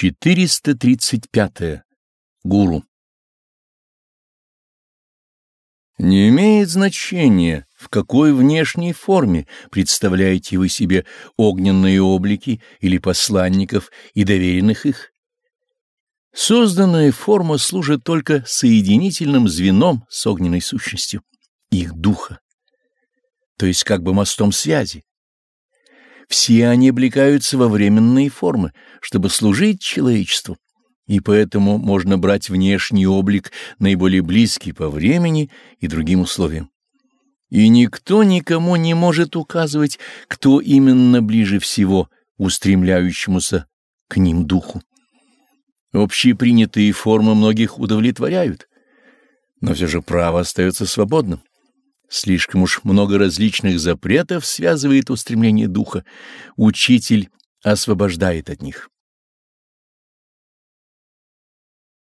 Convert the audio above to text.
435. -е. Гуру. Не имеет значения, в какой внешней форме представляете вы себе огненные облики или посланников и доверенных их. Созданная форма служит только соединительным звеном с огненной сущностью, их духа, то есть как бы мостом связи. Все они облекаются во временные формы, чтобы служить человечеству, и поэтому можно брать внешний облик, наиболее близкий по времени и другим условиям. И никто никому не может указывать, кто именно ближе всего устремляющемуся к ним духу. Общепринятые формы многих удовлетворяют, но все же право остается свободным. Слишком уж много различных запретов связывает устремление духа. Учитель освобождает от них.